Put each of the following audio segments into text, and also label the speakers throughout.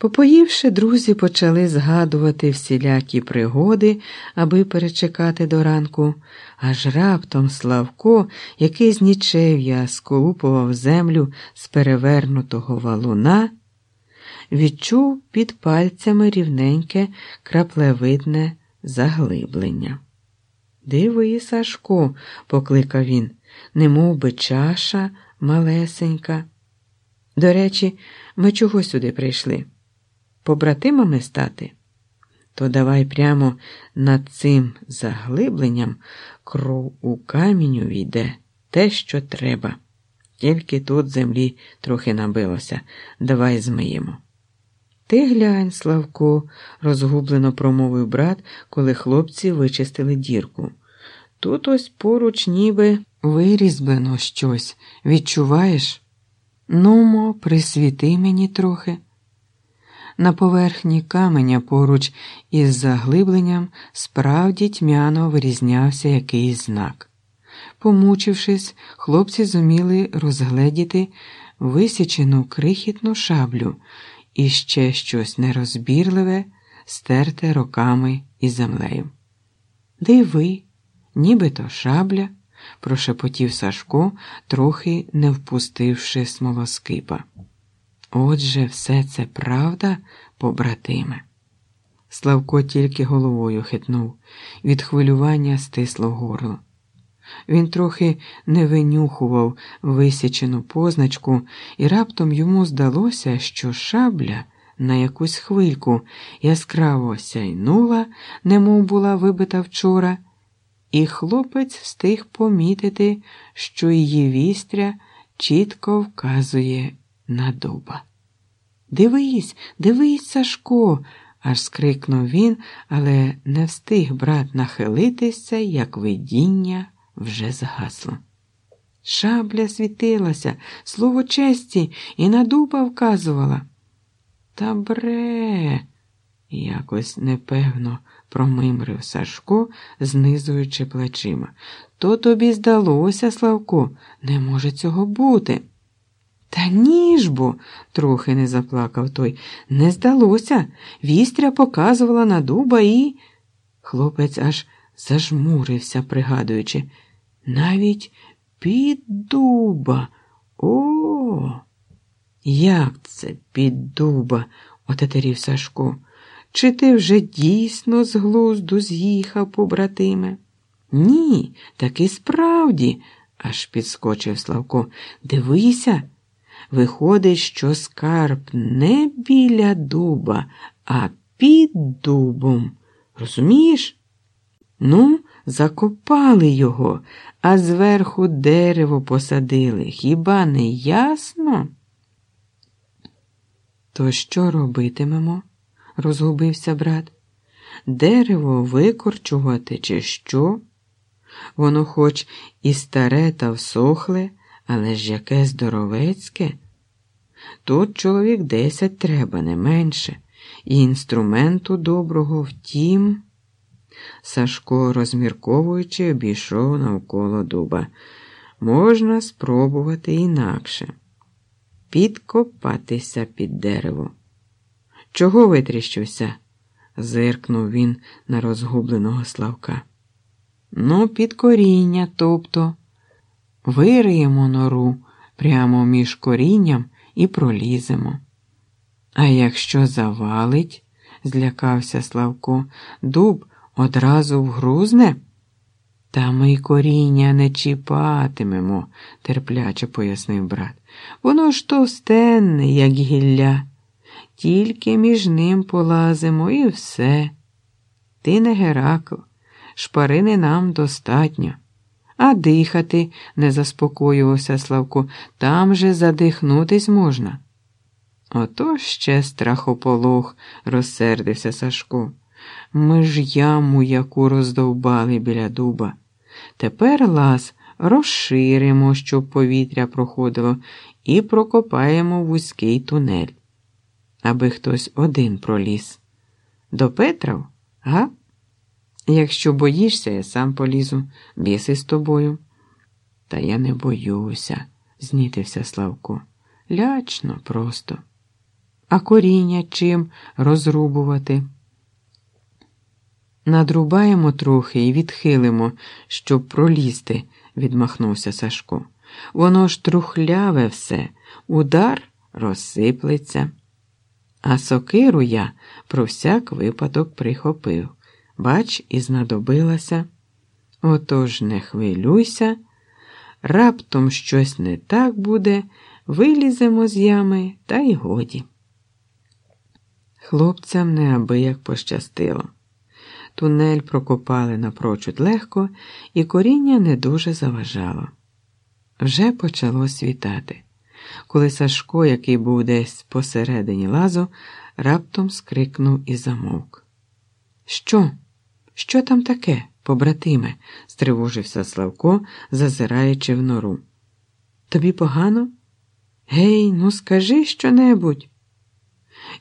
Speaker 1: Попоївши, друзі почали згадувати всілякі пригоди, аби перечекати до ранку, аж раптом Славко, який з нічев'я сколупував землю з перевернутого валуна, відчув під пальцями рівненьке краплевидне заглиблення. Диви, Сашко, покликав він, немов би чаша малесенька. До речі, ми чого сюди прийшли? Побратимами стати, то давай прямо над цим заглибленням кров у камінь увійде те, що треба. Тільки тут землі трохи набилося, давай змиємо. Ти глянь, Славко, розгублено промовив брат, коли хлопці вичистили дірку. Тут ось поруч ніби вирізблено щось. Відчуваєш? Нумо, присвіти мені трохи. На поверхні каменя поруч із заглибленням справді тьмяно вирізнявся якийсь знак. Помучившись, хлопці зуміли розгледіти висічену крихітну шаблю і ще щось нерозбірливе, стерте роками і землею. Диви, нібито шабля, прошепотів Сашко, трохи не впустивши смолоскипа. Отже, все це правда, побратиме. Славко тільки головою хитнув, від хвилювання стисло горло. Він трохи не винюхував висічену позначку, і раптом йому здалося, що шабля на якусь хвильку яскраво сяйнула, немов була вибита вчора, і хлопець встиг помітити, що її вістря чітко вказує на дуба. Дивись, дивись, Сашко, аж скрикнув він, але не встиг брат нахилитися, як видіння вже згасло. Шабля світилася, слово честі, і на дуба вказувала. Та бре, якось непевно промимрив Сашко, знизуючи плечима. То тобі здалося, Славко, не може цього бути. Та ні ж бо, трохи не заплакав той. Не здалося. Вістря показувала на дуба і. Хлопець аж зажмурився, пригадуючи. Навіть під дуба. О. Як це під дуба? отетерів Сашко. Чи ти вже дійсно з глузду з'їхав, побратиме? Ні, так і справді, аж підскочив Славко. Дивися. Виходить, що скарб не біля дуба, а під дубом. Розумієш? Ну, закопали його, а зверху дерево посадили. Хіба не ясно? То що робитимемо? розгубився брат. Дерево викорчувати, чи що? Воно хоч і старе та всохле, але ж яке здоровецьке. Тут чоловік десять треба, не менше, і інструменту доброго втім. Сашко, розмірковуючи, обійшов навколо дуба. Можна спробувати інакше підкопатися під дерево. Чого витріщився? зиркнув він на розгубленого Славка. Ну, під коріння, тобто. Вириємо нору прямо між корінням і проліземо. А якщо завалить, злякався Славко, дуб одразу вгрузне? Та ми коріння не чіпатимемо, терпляче пояснив брат. Воно ж товстенне, як гілля, тільки між ним полазимо і все. Ти не Геракл, шпарини нам достатньо. А дихати, не заспокоювався Славко, там же задихнутись можна. Ото ще страхополох, розсердився Сашко. Ми ж яму яку роздовбали біля дуба. Тепер лаз розширимо, щоб повітря проходило, і прокопаємо вузький тунель, аби хтось один проліз. До Петров, га? Якщо боїшся, я сам полізу, біси з тобою. Та я не боюся, знітився Славко. Лячно просто. А коріння чим розрубувати? Надрубаємо трохи і відхилимо, щоб пролізти, відмахнувся Сашко. Воно ж трухляве все, удар розсиплеться. А сокиру я про всяк випадок прихопив. Бач, і знадобилася. Отож не хвилюйся, раптом щось не так буде, виліземо з ями, та й годі. Хлопцям неабияк пощастило. Тунель прокопали напрочуд легко, і коріння не дуже заважало. Вже почало світати, коли Сашко, який був десь посередині лазу, раптом скрикнув і замовк. Що? Що там таке, побратиме? стривожився Славко, зазираючи в нору. Тобі погано? Гей, ну скажи щонебудь.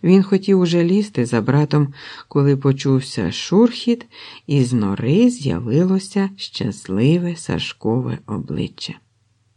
Speaker 1: Він хотів уже лізти за братом, коли почувся шурхіт, і з нори з'явилося щасливе Сашкове обличчя.